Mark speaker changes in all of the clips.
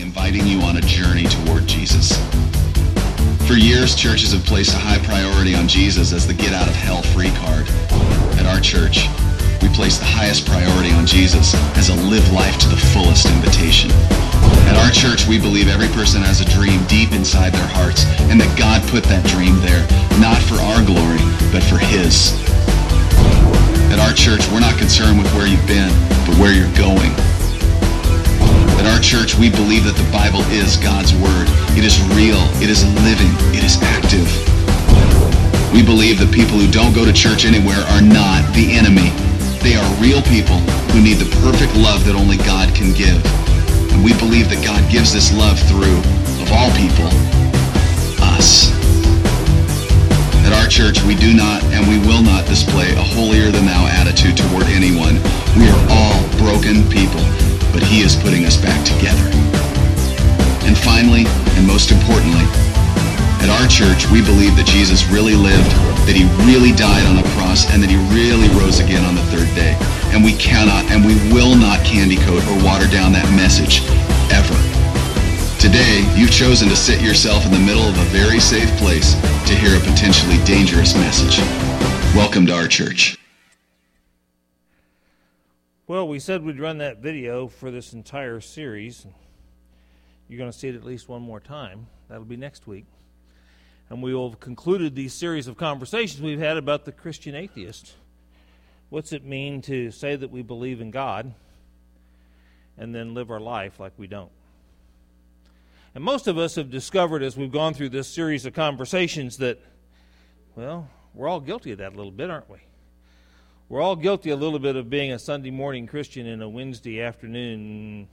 Speaker 1: inviting you on a journey toward Jesus. For years, churches have placed a high priority on Jesus as the get out of hell free card. At our church, we place the highest priority on Jesus as a live life to the fullest invitation. At our church, we believe every person has a dream deep inside their hearts and that God put that dream there, not for our glory, but for His. At our church, we're not concerned with where you've been, but where you're going. At our church, we believe that the Bible is God's Word. It is real. It is living. It is active. We believe that people who don't go to church anywhere are not the enemy. They are real people who need the perfect love that only God can give. And we believe that God gives this love through, of all people, us. At our church, we do not and we will not display a holier-than-thou attitude toward anyone. We are all broken people but he is putting us back together. And finally, and most importantly, at our church, we believe that Jesus really lived, that he really died on the cross, and that he really rose again on the third day. And we cannot and we will not candy coat or water down that message, ever. Today, you've chosen to sit yourself in the middle of a very safe place to hear a potentially dangerous message. Welcome to our church.
Speaker 2: Well, we said we'd run that video for this entire series. You're going to see it at least one more time. That'll be next week. And we will have concluded these series of conversations we've had about the Christian atheist. What's it mean to say that we believe in God and then live our life like we don't? And most of us have discovered as we've gone through this series of conversations that, well, we're all guilty of that a little bit, aren't we? We're all guilty a little bit of being a Sunday morning Christian and a Wednesday afternoon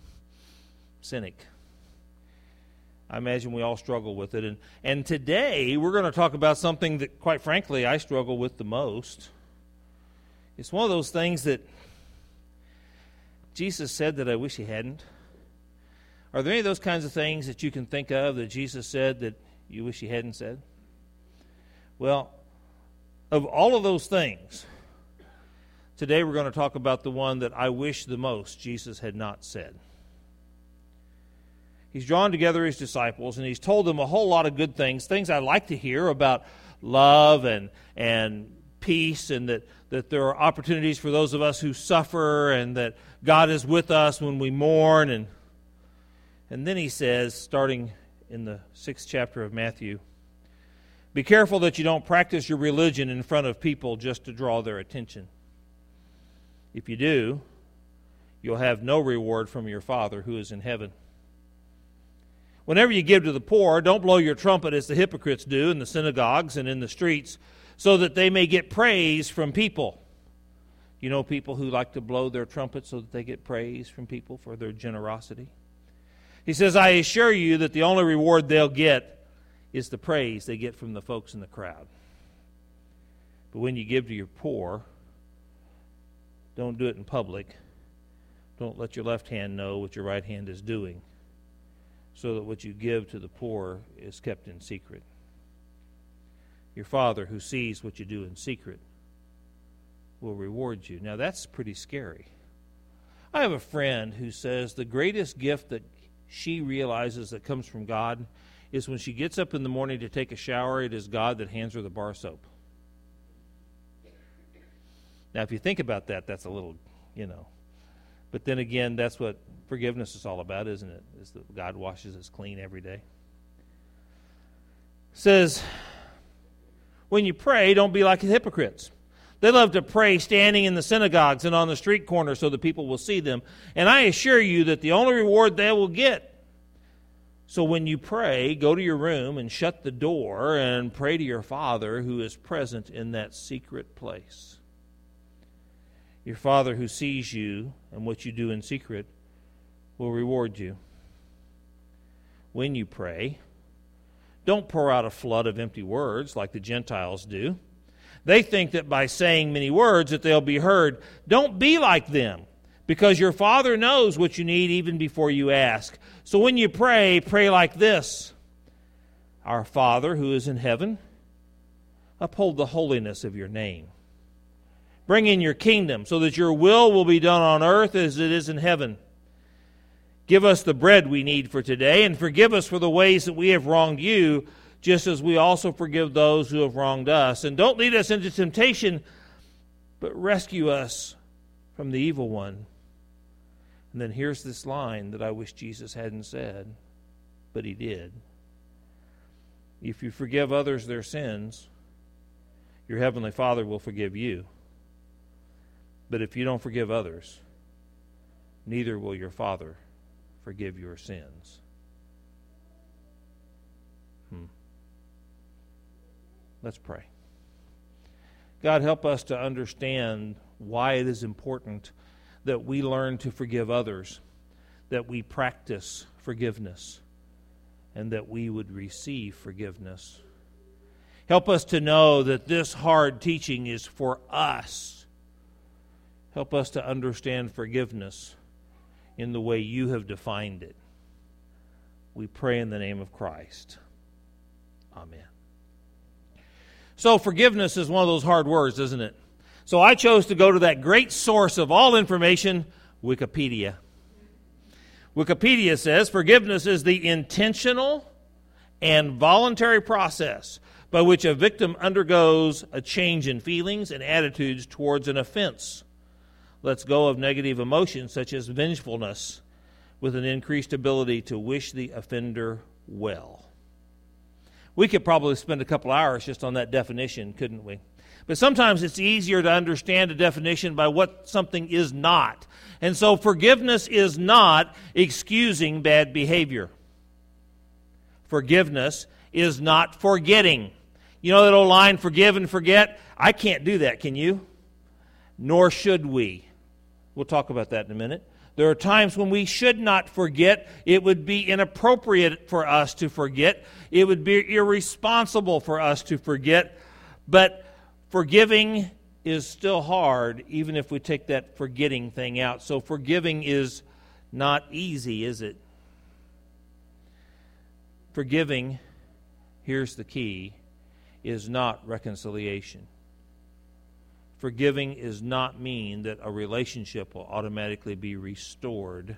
Speaker 2: cynic. I imagine we all struggle with it. And, and today we're going to talk about something that, quite frankly, I struggle with the most. It's one of those things that Jesus said that I wish he hadn't. Are there any of those kinds of things that you can think of that Jesus said that you wish he hadn't said? Well, of all of those things, Today we're going to talk about the one that I wish the most Jesus had not said. He's drawn together his disciples and he's told them a whole lot of good things, things I like to hear about love and, and peace, and that, that there are opportunities for those of us who suffer, and that God is with us when we mourn. And, and then he says, starting in the sixth chapter of Matthew, be careful that you don't practice your religion in front of people just to draw their attention. If you do, you'll have no reward from your Father who is in heaven. Whenever you give to the poor, don't blow your trumpet as the hypocrites do in the synagogues and in the streets, so that they may get praise from people. You know people who like to blow their trumpet so that they get praise from people for their generosity? He says, I assure you that the only reward they'll get is the praise they get from the folks in the crowd. But when you give to your poor, don't do it in public. Don't let your left hand know what your right hand is doing, so that what you give to the poor is kept in secret. Your Father, who sees what you do in secret, will reward you. Now, that's pretty scary. I have a friend who says the greatest gift that she realizes that comes from God is when she gets up in the morning to take a shower, it is God that hands her the bar soap. Now, if you think about that, that's a little, you know. But then again, that's what forgiveness is all about, isn't it? Is that God washes us clean every day. says, when you pray, don't be like the hypocrites. They love to pray standing in the synagogues and on the street corners so the people will see them. And I assure you that the only reward they will get. So when you pray, go to your room and shut the door and pray to your Father who is present in that secret place. Your Father who sees you and what you do in secret will reward you. When you pray, don't pour out a flood of empty words like the Gentiles do. They think that by saying many words that they'll be heard. Don't be like them, because your Father knows what you need even before you ask. So when you pray, pray like this Our Father who is in heaven, uphold the holiness of your name. Bring in your kingdom so that your will will be done on earth as it is in heaven. Give us the bread we need for today, and forgive us for the ways that we have wronged you, just as we also forgive those who have wronged us. And don't lead us into temptation, but rescue us from the evil one. And then here's this line that I wish Jesus hadn't said, but he did. If you forgive others their sins, your heavenly Father will forgive you. But if you don't forgive others, neither will your Father forgive your sins. Hmm. Let's pray. God, help us to understand why it is important that we learn to forgive others, that we practice forgiveness, and that we would receive forgiveness. Help us to know that this hard teaching is for us. Help us to understand forgiveness in the way you have defined it. We pray in the name of Christ. Amen. So, forgiveness is one of those hard words, isn't it? So, I chose to go to that great source of all information, Wikipedia. Wikipedia says forgiveness is the intentional and voluntary process by which a victim undergoes a change in feelings and attitudes towards an offense lets go of negative emotions such as vengefulness with an increased ability to wish the offender well. We could probably spend a couple hours just on that definition, couldn't we? But sometimes it's easier to understand a definition by what something is not. And so forgiveness is not excusing bad behavior. Forgiveness is not forgetting. You know that old line, forgive and forget? I can't do that, can you? Nor should we. We'll talk about that in a minute. There are times when we should not forget. It would be inappropriate for us to forget. It would be irresponsible for us to forget. But forgiving is still hard, even if we take that forgetting thing out. So forgiving is not easy, is it? Forgiving, here's the key, is not reconciliation. Forgiving is not mean that a relationship will automatically be restored.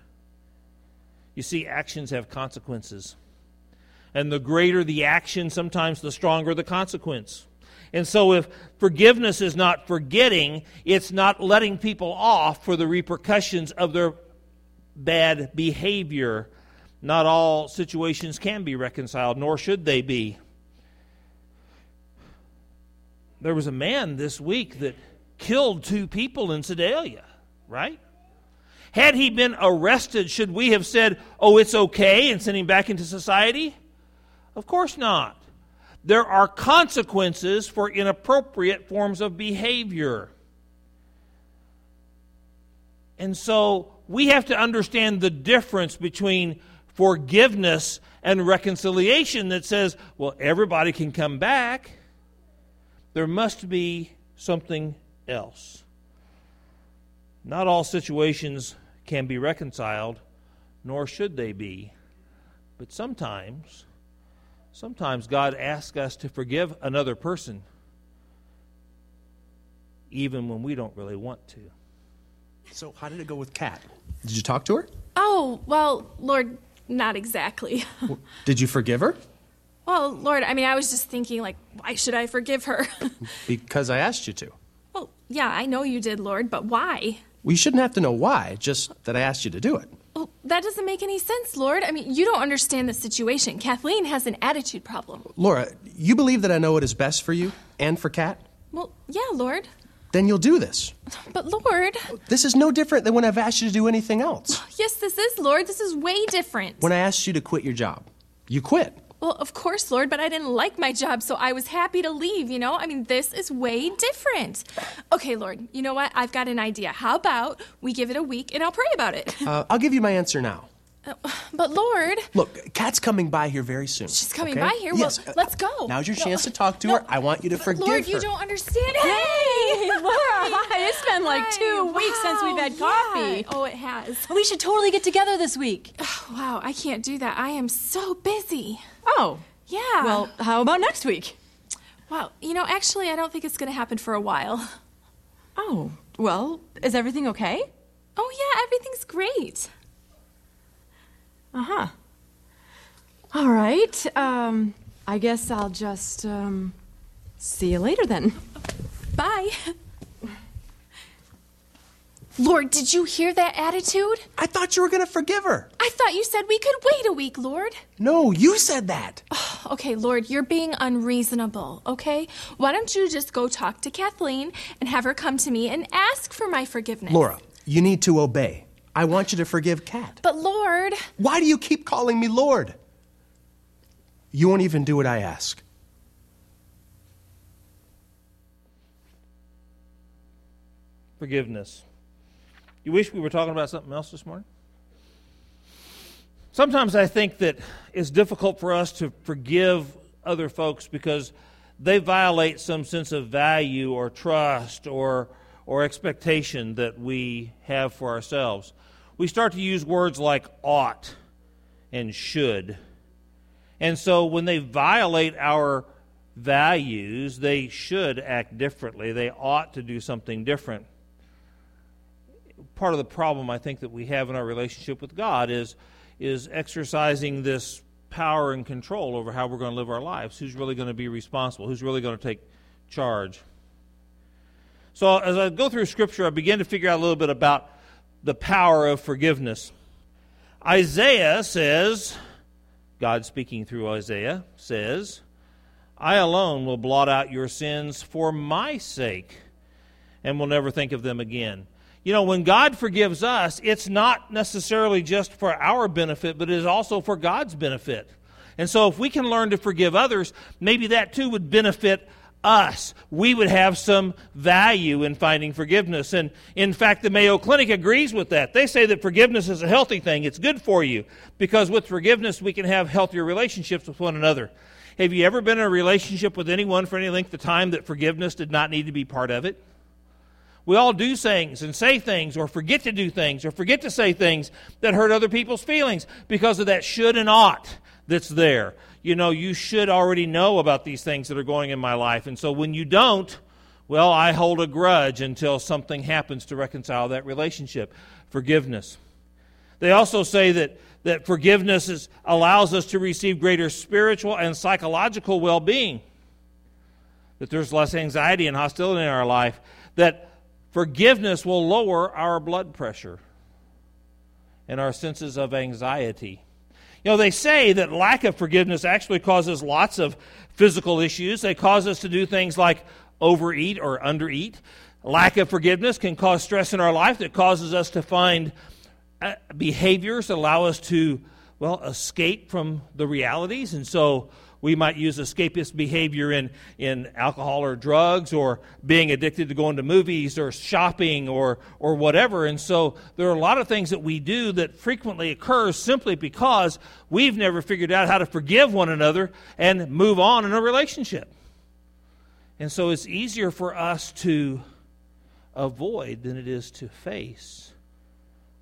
Speaker 2: You see, actions have consequences. And the greater the action, sometimes the stronger the consequence. And so, if forgiveness is not forgetting, it's not letting people off for the repercussions of their bad behavior. Not all situations can be reconciled, nor should they be. There was a man this week that killed two people in Sedalia, right? Had he been arrested, should we have said, oh, it's okay, and sent him back into society? Of course not. There are consequences for inappropriate forms of behavior. And so we have to understand the difference between forgiveness and reconciliation that says, well, everybody can come back. There must be something else. Not all situations can be reconciled, nor should they be. But sometimes, sometimes God asks us to forgive another person, even when we don't really want to.
Speaker 3: So, how did it go with Kat? Did you talk to her?
Speaker 4: Oh, well, Lord, not exactly.
Speaker 3: Did you forgive her?
Speaker 4: well, Lord, I mean, I was just thinking, like, why should I forgive her?
Speaker 3: Because I asked you to.
Speaker 4: Yeah, I know you did, Lord, but why?
Speaker 3: Well, you shouldn't have to know why, just that I asked you to do it.
Speaker 4: Well, that doesn't make any sense, Lord. I mean, you don't understand the situation. Kathleen has an attitude problem.
Speaker 3: Laura, you believe that I know what is best for you and for Kat?
Speaker 4: Well, yeah, Lord.
Speaker 3: Then you'll do this.
Speaker 4: But, Lord,
Speaker 3: This is no different than when I've asked you to do anything else.
Speaker 4: yes, this is, Lord. This is way different.
Speaker 3: When I asked you to quit your job, you quit.
Speaker 4: Well, of course, Lord, but I didn't like my job, so I was happy to leave, you know? I mean, this is way different. Okay, Lord, you know what? I've got an idea. How about we give it a week and I'll pray about it?
Speaker 3: Uh, I'll give you my answer now.
Speaker 4: But, Lord,
Speaker 3: Look, Kat's coming by here very soon.
Speaker 4: she's coming
Speaker 3: okay?
Speaker 4: by here. Well,
Speaker 3: Yes, uh,
Speaker 4: let's go.
Speaker 3: Now's your
Speaker 4: No,
Speaker 3: chance to talk to
Speaker 4: no,
Speaker 3: her. I want you to
Speaker 4: but
Speaker 3: forgive
Speaker 4: Lord,
Speaker 3: her.
Speaker 4: you don't understand. Hey,
Speaker 5: Laura, hi. It's been like two
Speaker 4: Hi,
Speaker 5: weeks since we've
Speaker 4: wow,
Speaker 5: had
Speaker 4: yeah.
Speaker 5: coffee.
Speaker 4: Oh, it has.
Speaker 5: We should totally get together this week.
Speaker 4: Wow, I can't do that. I am so busy.
Speaker 5: Oh.
Speaker 4: Yeah.
Speaker 5: Well, how about next week?
Speaker 4: wow. You know, actually, I don't think it's going to happen for a while.
Speaker 5: Oh, well, is everything okay?
Speaker 4: Oh, yeah, everything's great.
Speaker 5: Uh huh. All right. Um, I guess I'll just, um, see you later then.
Speaker 4: Bye. Lord, did you hear that attitude?
Speaker 3: I thought you were going to forgive her.
Speaker 4: I thought you said we could wait a week, Lord.
Speaker 3: No, you said that.
Speaker 4: Okay, Lord, you're being unreasonable, okay? Why don't you just go talk to Kathleen and have her come to me and ask for my forgiveness?
Speaker 3: Laura, you need to obey. I want you to forgive Kat.
Speaker 4: But, Lord,
Speaker 3: Why do you keep calling me Lord? You won't even do what I ask.
Speaker 2: Forgiveness. You wish we were talking about something else this morning? Sometimes I think that it's difficult for us to forgive other folks because they violate some sense of value or trust or, or expectation that we have for ourselves. We start to use words like ought and should. And so when they violate our values, they should act differently. They ought to do something different. Part of the problem I think that we have in our relationship with God is is exercising this power and control over how we're going to live our lives. Who's really going to be responsible? Who's really going to take charge? So as I go through scripture, I begin to figure out a little bit about the power of forgiveness. Isaiah says, God speaking through Isaiah says, I alone will blot out your sins for my sake and will never think of them again. You know, when God forgives us, it's not necessarily just for our benefit, but it is also for God's benefit. And so if we can learn to forgive others, maybe that too would benefit us. We would have some value in finding forgiveness. And in fact, the Mayo Clinic agrees with that. They say that forgiveness is a healthy thing, it's good for you, because with forgiveness, we can have healthier relationships with one another. Have you ever been in a relationship with anyone for any length of time that forgiveness did not need to be part of it? We all do things and say things or forget to do things or forget to say things that hurt other people's feelings because of that should and ought that's there. You know, you should already know about these things that are going in my life. And so when you don't, well, I hold a grudge until something happens to reconcile that relationship. Forgiveness. They also say that, that forgiveness is, allows us to receive greater spiritual and psychological well being, that there's less anxiety and hostility in our life, that Forgiveness will lower our blood pressure and our senses of anxiety. You know, they say that lack of forgiveness actually causes lots of physical issues. They cause us to do things like overeat or undereat. Lack of forgiveness can cause stress in our life that causes us to find uh, behaviors that allow us to, well, escape from the realities. And so we might use escapist behavior in, in alcohol or drugs or being addicted to going to movies or shopping or, or whatever. And so there are a lot of things that we do that frequently occurs simply because we've never figured out how to forgive one another and move on in a relationship. And so it's easier for us to avoid than it is to face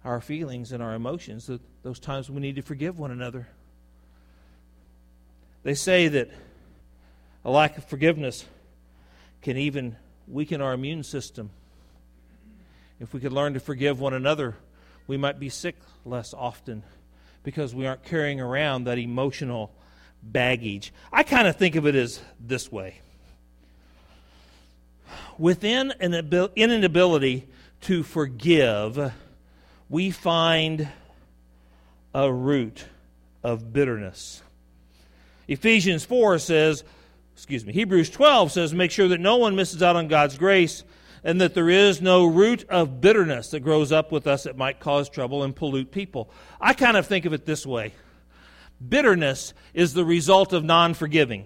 Speaker 2: our feelings and our emotions, those times we need to forgive one another. They say that a lack of forgiveness can even weaken our immune system. If we could learn to forgive one another, we might be sick less often because we aren't carrying around that emotional baggage. I kind of think of it as this way within an, ability to forgive, we find a root of bitterness. Ephesians 4 says, excuse me, Hebrews 12 says, make sure that no one misses out on God's grace and that there is no root of bitterness that grows up with us that might cause trouble and pollute people. I kind of think of it this way bitterness is the result of non forgiving,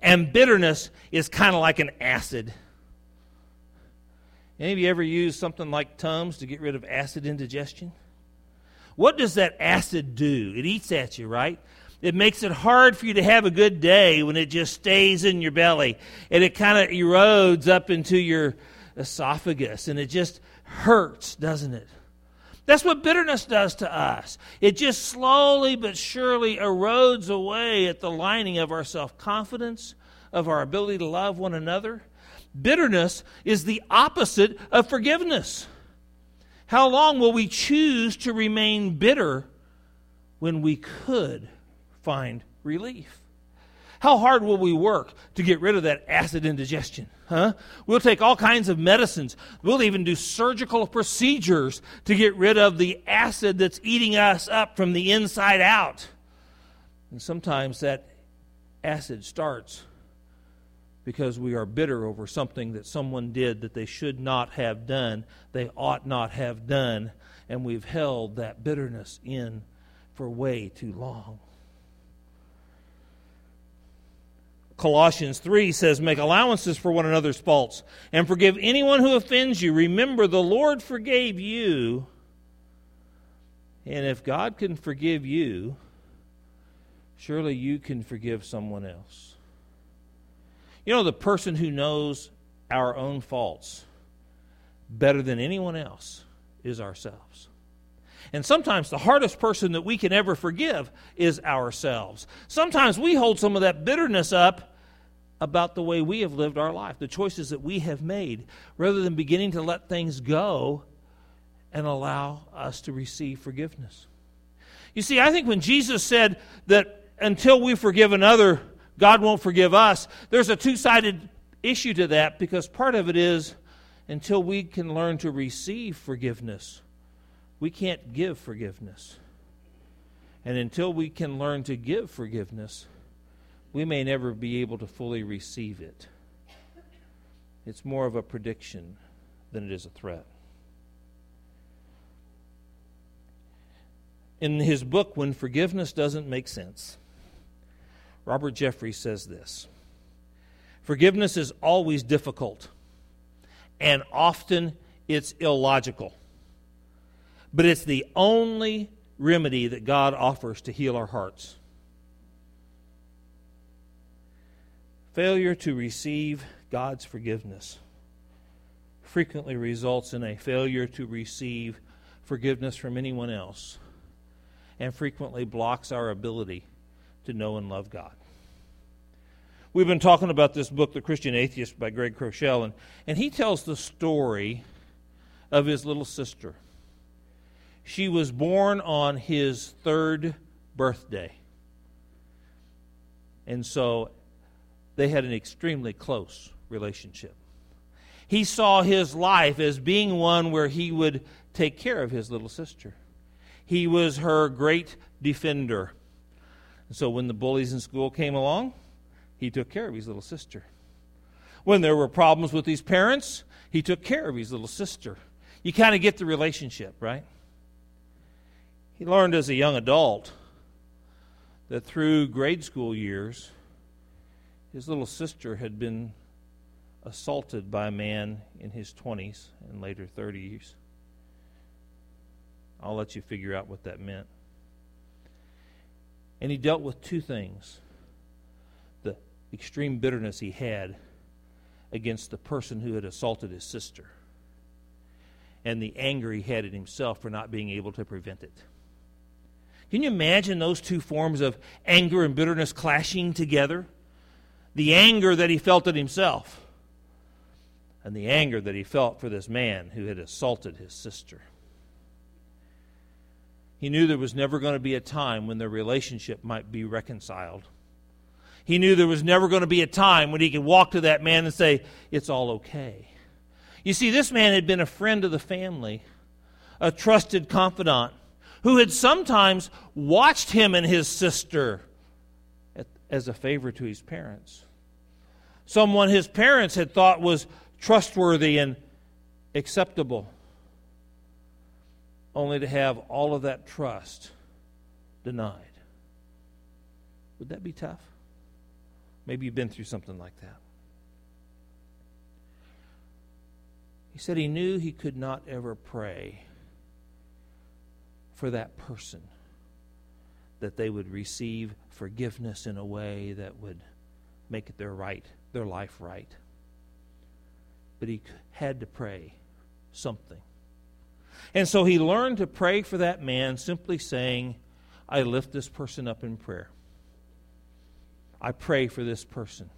Speaker 2: and bitterness is kind of like an acid. Any of you ever used something like Tums to get rid of acid indigestion? What does that acid do? It eats at you, right? It makes it hard for you to have a good day when it just stays in your belly and it kind of erodes up into your esophagus and it just hurts, doesn't it? That's what bitterness does to us. It just slowly but surely erodes away at the lining of our self confidence, of our ability to love one another. Bitterness is the opposite of forgiveness. How long will we choose to remain bitter when we could find relief? How hard will we work to get rid of that acid indigestion? Huh? We'll take all kinds of medicines. We'll even do surgical procedures to get rid of the acid that's eating us up from the inside out. And sometimes that acid starts because we are bitter over something that someone did that they should not have done, they ought not have done, and we've held that bitterness in for way too long. Colossians 3 says, Make allowances for one another's faults and forgive anyone who offends you. Remember, the Lord forgave you. And if God can forgive you, surely you can forgive someone else. You know, the person who knows our own faults better than anyone else is ourselves. And sometimes the hardest person that we can ever forgive is ourselves. Sometimes we hold some of that bitterness up about the way we have lived our life, the choices that we have made, rather than beginning to let things go and allow us to receive forgiveness. You see, I think when Jesus said that until we forgive another, God won't forgive us, there's a two sided issue to that because part of it is until we can learn to receive forgiveness, we can't give forgiveness. And until we can learn to give forgiveness, we may never be able to fully receive it. It's more of a prediction than it is a threat. In his book, When Forgiveness Doesn't Make Sense, Robert Jeffress says this Forgiveness is always difficult, and often it's illogical. But it's the only remedy that God offers to heal our hearts. Failure to receive God's forgiveness frequently results in a failure to receive forgiveness from anyone else and frequently blocks our ability to know and love God. We've been talking about this book, The Christian Atheist, by Greg Groeschel, and, and he tells the story of his little sister. She was born on his third birthday. And so they had an extremely close relationship. He saw his life as being one where he would take care of his little sister. He was her great defender. So when the bullies in school came along, he took care of his little sister. When there were problems with his parents, he took care of his little sister. You kind of get the relationship, right? He learned as a young adult that through grade school years, his little sister had been assaulted by a man in his 20s and later 30s. I'll let you figure out what that meant. And he dealt with two things the extreme bitterness he had against the person who had assaulted his sister, and the anger he had at himself for not being able to prevent it. Can you imagine those two forms of anger and bitterness clashing together? The anger that he felt at himself and the anger that he felt for this man who had assaulted his sister. He knew there was never going to be a time when their relationship might be reconciled. He knew there was never going to be a time when he could walk to that man and say, It's all okay. You see, this man had been a friend of the family, a trusted confidant, who had sometimes watched him and his sister as a favor to his parents. Someone his parents had thought was trustworthy and acceptable, only to have all of that trust denied. Would that be tough? Maybe you've been through something like that. He said he knew he could not ever pray for that person that they would receive forgiveness in a way that would make it their right, their life right. But he had to pray something. And so he learned to pray for that man, simply saying, I lift this person up in prayer. I pray for this person.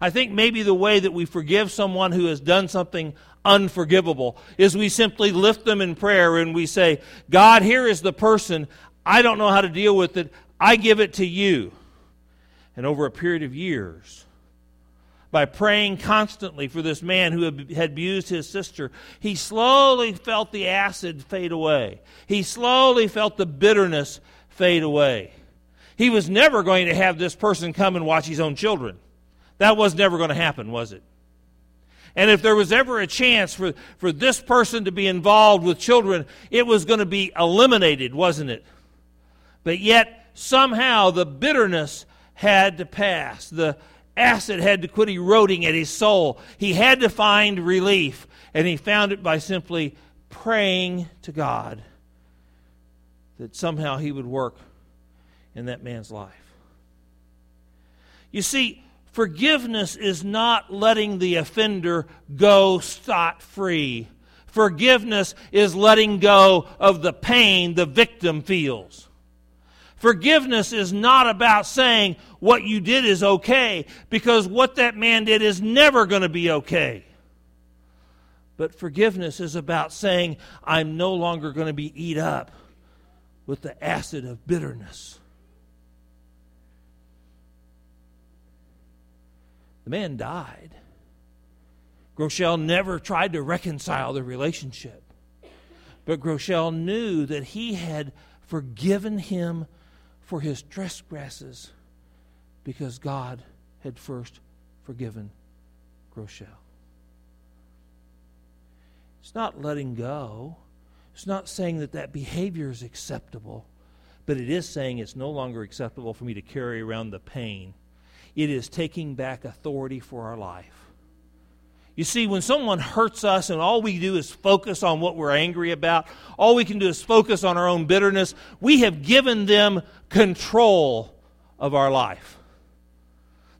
Speaker 2: I think maybe the way that we forgive someone who has done something unforgivable is we simply lift them in prayer and we say, God, here is the person. I don't know how to deal with it. I give it to you. And over a period of years, by praying constantly for this man who had abused his sister, he slowly felt the acid fade away. He slowly felt the bitterness fade away. He was never going to have this person come and watch his own children. That was never going to happen, was it? And if there was ever a chance for, for this person to be involved with children, it was going to be eliminated, wasn't it? But yet, somehow, the bitterness had to pass. The acid had to quit eroding at his soul. He had to find relief, and he found it by simply praying to God that somehow he would work in that man's life. You see, forgiveness is not letting the offender go scot free. Forgiveness is letting go of the pain the victim feels. Forgiveness is not about saying what you did is okay, because what that man did is never going to be okay. But forgiveness is about saying, I'm no longer going to be eat up with the acid of bitterness. The man died. Groeschel never tried to reconcile the relationship. But Groeschel knew that he had forgiven him for his trespasses because God had first forgiven Groeschel. It's not letting go. It's not saying that that behavior is acceptable, but it is saying it's no longer acceptable for me to carry around the pain. It is taking back authority for our life. You see, when someone hurts us and all we do is focus on what we're angry about, all we can do is focus on our own bitterness, we have given them control of our life.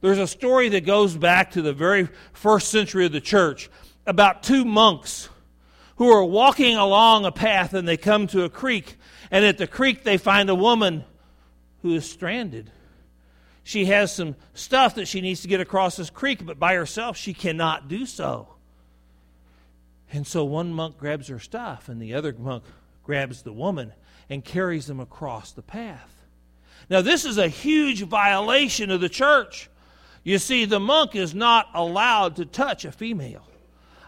Speaker 2: There's a story that goes back to the very first century of the church about two monks who are walking along a path and they come to a creek. And at the creek, they find a woman who is stranded. She has some stuff that she needs to get across this creek, but by herself, she cannot do so. And so one monk grabs her stuff, and the other monk grabs the woman and carries them across the path. Now, this is a huge violation of the church. You see, the monk is not allowed to touch a female.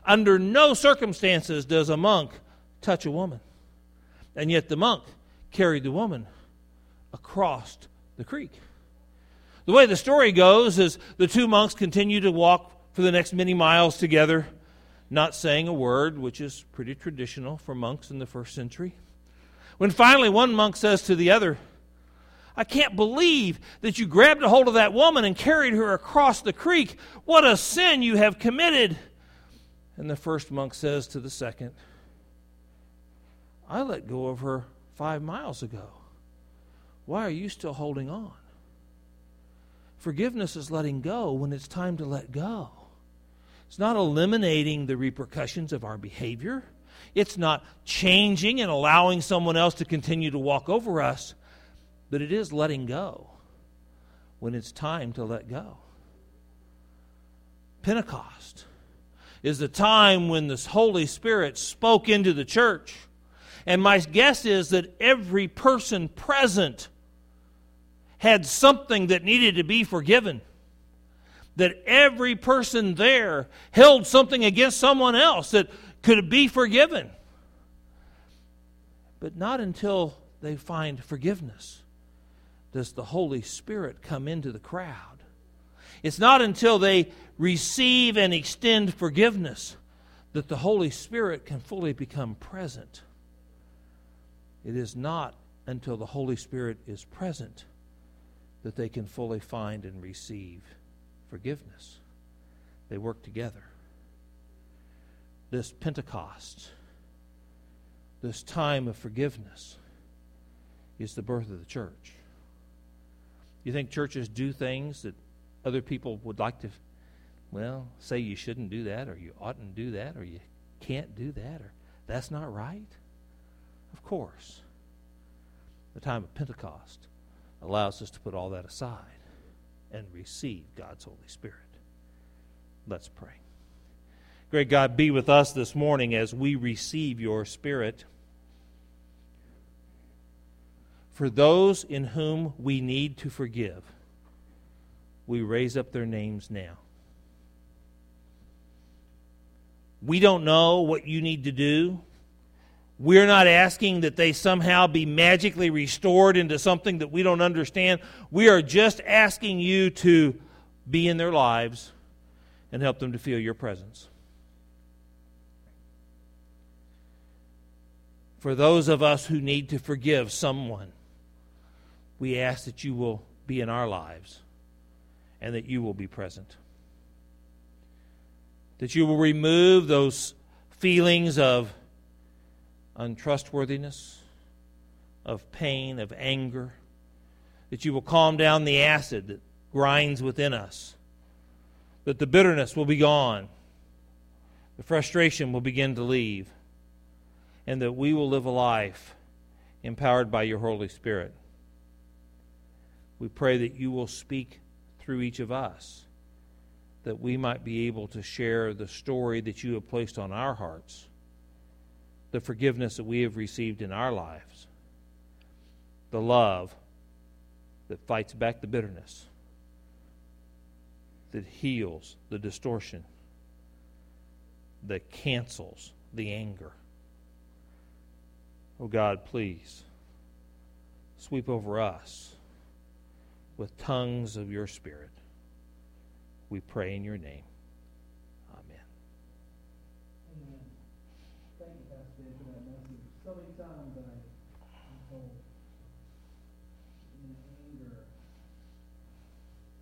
Speaker 2: Under no circumstances does a monk touch a woman. And yet the monk carried the woman across the creek. The way the story goes is the two monks continue to walk for the next many miles together, not saying a word, which is pretty traditional for monks in the first century. When finally one monk says to the other, I can't believe that you grabbed a hold of that woman and carried her across the creek. What a sin you have committed. And the first monk says to the second, I let go of her five miles ago. Why are you still holding on? Forgiveness is letting go when it's time to let go. It's not eliminating the repercussions of our behavior. It's not changing and allowing someone else to continue to walk over us, but it is letting go when it's time to let go. Pentecost is the time when the Holy Spirit spoke into the church. And my guess is that every person present had something that needed to be forgiven. That every person there held something against someone else that could be forgiven. But not until they find forgiveness does the Holy Spirit come into the crowd. It's not until they receive and extend forgiveness that the Holy Spirit can fully become present. It is not until the Holy Spirit is present that they can fully find and receive forgiveness. They work together. This Pentecost, this time of forgiveness, is the birth of the church. You think churches do things that other people would like to, well, say you shouldn't do that, or you oughtn't do that, or you can't do that, or that's not right? Of course. The time of Pentecost allows us to put all that aside and receive God's Holy Spirit. Let's pray. Great God, be with us this morning as we receive your Spirit. For those in whom we need to forgive, we raise up their names now. We don't know what you need to do. We're not asking that they somehow be magically restored into something that we don't understand. We are just asking you to be in their lives and help them to feel your presence. For those of us who need to forgive someone, we ask that you will be in our lives and that you will be present. That you will remove those feelings of untrustworthiness, of pain, of anger. That you will calm down the acid that grinds within us. That the bitterness will be gone. The frustration will begin to leave. And that we will live a life empowered by your Holy Spirit. We pray that you will speak through each of us, that we might be able to share the story that you have placed on our hearts the forgiveness that we have received in our lives, the love that fights back the bitterness, that heals the distortion, that cancels the anger. Oh God, please sweep over us with tongues of your Spirit. We pray in your name.